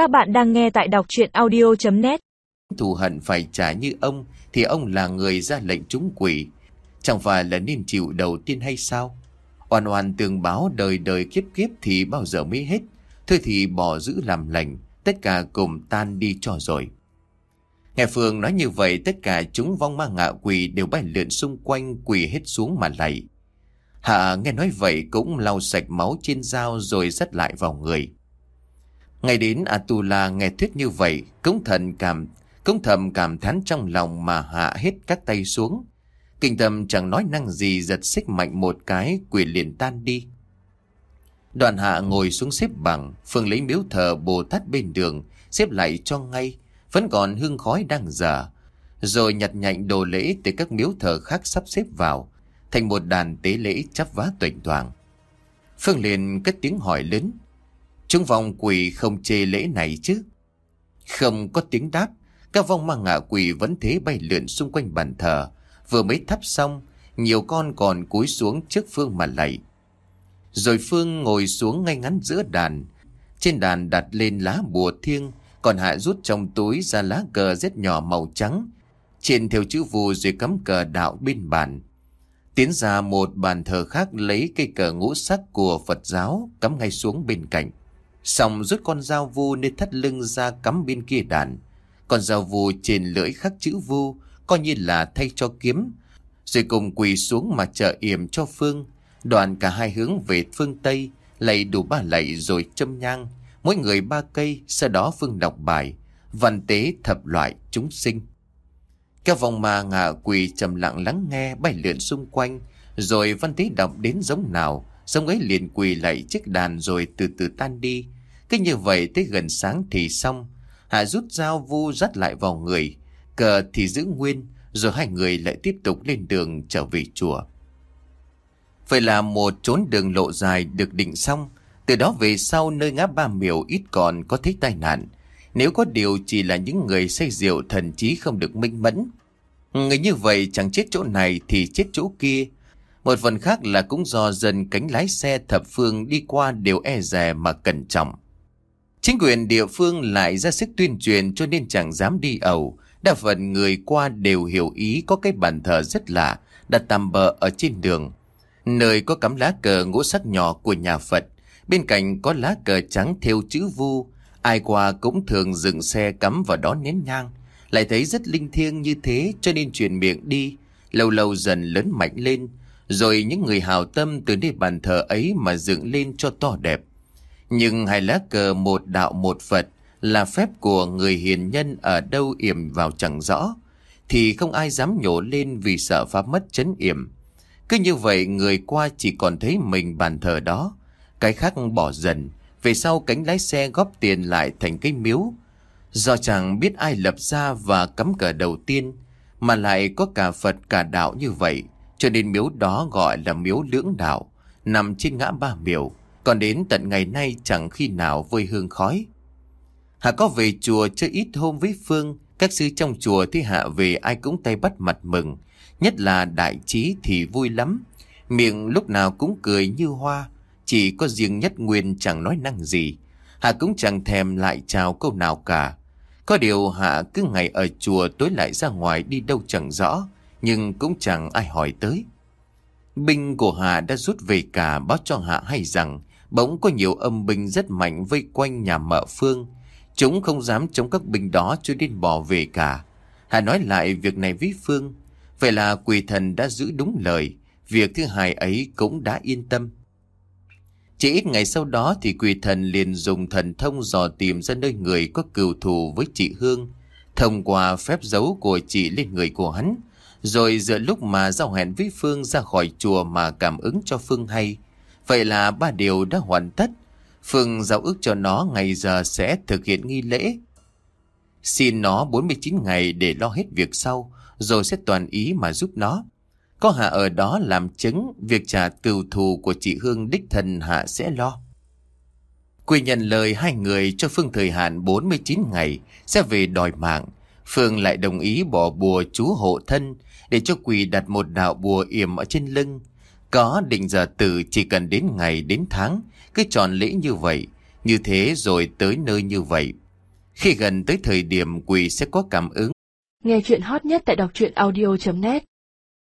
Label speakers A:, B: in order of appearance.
A: Các bạn đang nghe tại đọc chuyện audio.net
B: thù hận phải trả như ông thì ông là người ra lệnh trúng quỷ. Chẳng phải là nên chịu đầu tiên hay sao? Oan oan tường báo đời đời kiếp kiếp thì bao giờ mới hết. Thôi thì bỏ giữ làm lành, tất cả cùng tan đi cho rồi. Nghe Phương nói như vậy tất cả chúng vong ma ngạ quỷ đều bay lượn xung quanh quỳ hết xuống mà lạy. Hạ nghe nói vậy cũng lau sạch máu trên dao rồi dắt lại vào người. Ngày đến Atula nghe thuyết như vậy, cống thần cảm, cống thầm cảm thán trong lòng mà hạ hết các tay xuống. Kinh tâm chẳng nói năng gì giật xích mạnh một cái, quỷ liền tan đi. Đoàn hạ ngồi xuống xếp bằng, Phương lấy miếu thờ Bồ Tát bên đường, xếp lại cho ngay, vẫn còn hương khói đang dở. Rồi nhặt nhạnh đồ lễ từ các miếu thờ khác sắp xếp vào, thành một đàn tế lễ chắp vá tuệnh toàn. Phương liền cất tiếng hỏi lớn. Chúng vong quỷ không chê lễ này chứ? Không có tiếng đáp, các vong ma ngạ quỷ vẫn thế bay lượn xung quanh bàn thờ. Vừa mới thắp xong, nhiều con còn cúi xuống trước Phương mà lạy. Rồi Phương ngồi xuống ngay ngắn giữa đàn. Trên đàn đặt lên lá bùa thiêng, còn Hạ rút trong túi ra lá cờ rất nhỏ màu trắng. Trên theo chữ vù rồi cắm cờ đạo bên bàn. Tiến ra một bàn thờ khác lấy cây cờ ngũ sắc của Phật giáo cắm ngay xuống bên cạnh. Xong rút con dao vu nơi thắt lưng ra cắm bên kia đàn. Con dao vu trên lưỡi khắc chữ vu coi như là thay cho kiếm. Rồi cùng quỳ xuống mà chờ yểm cho Phương. Đoàn cả hai hướng về phương Tây, lạy đủ ba lạy rồi châm nhang. Mỗi người ba cây, sau đó Phương đọc bài. Văn tế thập loại chúng sinh. Các vòng ma ngạ quỳ trầm lặng lắng nghe bay lượn xung quanh, rồi văn tế đọc đến giống nào, giống ấy liền quỳ lại chiếc đàn rồi từ từ tan đi. Cứ như vậy tới gần sáng thì xong, Hạ rút dao vu dắt lại vào người, cờ thì giữ nguyên, rồi hai người lại tiếp tục lên đường trở về chùa. Vậy là một chốn đường lộ dài được định xong, từ đó về sau nơi ngã ba miểu ít còn có thích tai nạn. Nếu có điều chỉ là những người say rượu thần trí không được minh mẫn. Người như vậy chẳng chết chỗ này thì chết chỗ kia. Một phần khác là cũng do dân cánh lái xe thập phương đi qua đều e rè mà cẩn trọng. Chính quyền địa phương lại ra sức tuyên truyền cho nên chẳng dám đi ẩu. Đa phần người qua đều hiểu ý có cái bàn thờ rất lạ đặt tạm bờ ở trên đường. Nơi có cắm lá cờ ngũ sắc nhỏ của nhà Phật. Bên cạnh có lá cờ trắng theo chữ vu. Ai qua cũng thường dừng xe cắm vào đó nén nhang. Lại thấy rất linh thiêng như thế cho nên truyền miệng đi. Lâu lâu dần lớn mạnh lên. Rồi những người hào tâm từ nơi bàn thờ ấy mà dựng lên cho to đẹp. Nhưng hai lá cờ một đạo một Phật là phép của người hiền nhân ở đâu yểm vào chẳng rõ. Thì không ai dám nhổ lên vì sợ phá mất chấn yểm. Cứ như vậy người qua chỉ còn thấy mình bàn thờ đó. Cái khác bỏ dần. Về sau cánh lái xe góp tiền lại thành cái miếu. Do chẳng biết ai lập ra và cắm cờ đầu tiên. Mà lại có cả Phật cả đạo như vậy. Cho nên miếu đó gọi là miếu lưỡng đạo. Nằm trên ngã ba miều. Còn đến tận ngày nay chẳng khi nào vơi hương khói. Hạ có về chùa chơi ít hôm với Phương. Các sư trong chùa thì Hạ về ai cũng tay bắt mặt mừng. Nhất là đại trí thì vui lắm. Miệng lúc nào cũng cười như hoa. Chỉ có riêng nhất nguyên chẳng nói năng gì. Hạ cũng chẳng thèm lại chào câu nào cả. Có điều Hạ cứ ngày ở chùa tối lại ra ngoài đi đâu chẳng rõ. Nhưng cũng chẳng ai hỏi tới. Binh của Hạ đã rút về cả, báo cho Hạ hay rằng bỗng có nhiều âm binh rất mạnh vây quanh nhà mợ Phương. Chúng không dám chống các binh đó cho đến bỏ về cả. Hà nói lại việc này với Phương. Vậy là quỷ thần đã giữ đúng lời. Việc thứ hai ấy cũng đã yên tâm. Chỉ ít ngày sau đó thì quỷ thần liền dùng thần thông dò tìm ra nơi người có cừu thù với chị Hương. Thông qua phép giấu của chị lên người của hắn. Rồi giữa lúc mà giao hẹn với Phương ra khỏi chùa mà cảm ứng cho Phương hay. Vậy là ba điều đã hoàn tất. Phương giao ước cho nó ngày giờ sẽ thực hiện nghi lễ. Xin nó 49 ngày để lo hết việc sau, rồi sẽ toàn ý mà giúp nó. Có Hạ ở đó làm chứng việc trả cừu thù của chị Hương đích thần Hạ sẽ lo. Quy nhận lời hai người cho Phương thời hạn 49 ngày sẽ về đòi mạng. Phương lại đồng ý bỏ bùa chú hộ thân để cho quỳ đặt một đạo bùa yểm ở trên lưng. Có định giờ tử chỉ cần đến ngày đến tháng, cứ tròn lễ như vậy, như thế rồi tới nơi như vậy. Khi gần tới thời điểm quỷ sẽ có cảm ứng.
C: Nghe chuyện hot nhất tại đọc truyện audio.net